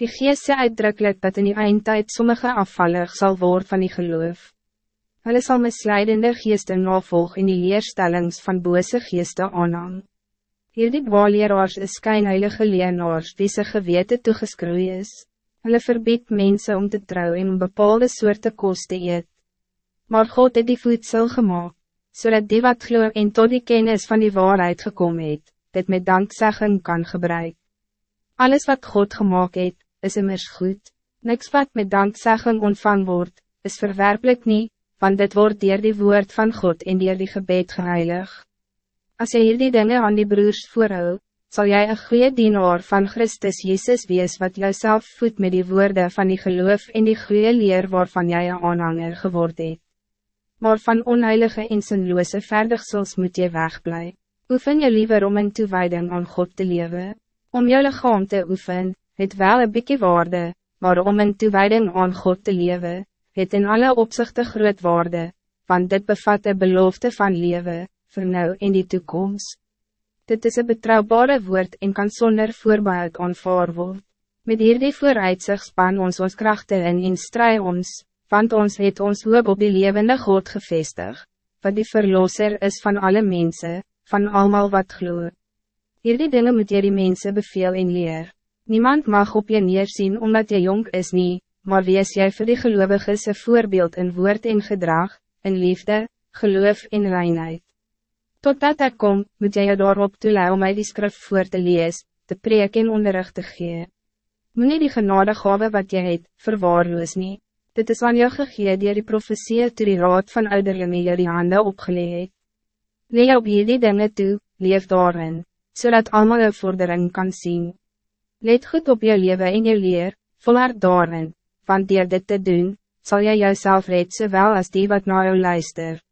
Die geest sê uitdrukkelijk dat in die eindtijd sommige afvallig zal worden van die geloof. Hulle sal misleidende geesten navolg in die leerstellings van bose geeste aanhang. Hierdie dwaaleraars is skynheilige leenaars wie sy gewete toegeskroei is. Hulle verbied mensen om te trouwen en om bepaalde soorte kost te eet. Maar God het die voedsel gemaakt, zodat die wat glo en tot die kennis van die waarheid gekomen het, dit met dankzeggen kan gebruiken. Alles wat God gemaakt het, is immers goed. Niks wat met dankzegging ontvang wordt, is verwerpelijk niet, want dit wordt dier die woord van God en dier die gebed geheilig. Als jy hierdie dingen aan die broers voorhou, zal jij een goede dienaar van Christus Jezus wees wat jouself voedt met die woorden van die geloof en die goede leer waarvan jij een aanhanger geworden het. Maar van onheilige en sinloose verdigsels moet je wegblij. Oefen je liever om in toewijding aan God te leven, om je lichaam te oefenen, het wel een bykie waarde, maar om in toewijding aan God te leven, het in alle opzichten groot waarde, want dit bevat een belofte van leven, voor nou in die toekomst. Dit is een betrouwbare woord en kan zonder voorbehoud aanvaar word. Met hierdie vooruitzicht span ons ons krachten in en strui ons, want ons het ons hoop op die levende God gevestig, wat die verlosser is van alle mensen, van allemaal wat gloeit. Hierdie dingen moet jy die mense beveel en leer. Niemand mag op je neerzien omdat je jong is niet, maar wees jij voor die gelovigen een voorbeeld in woord en gedrag, in liefde, geloof en reinheid. Totdat ik kom, moet jij je daarop toelaten om mij die schrift voor te lezen, te preek en onderricht te geven. Moet nie die genade gave wat jy het, verwaarloos nie. Dit is aan jou gegee dier die profesie toe die raad van ouderlinge jou die hande opgeleid het. Lee op hierdie dinge toe, leef daarin, zodat so allemaal een vordering kan zien. Let goed op je leven en je leer, volhard daarin, want dier dit te doen, zal jij jouzelf red zowel als die wat naar jou luistert.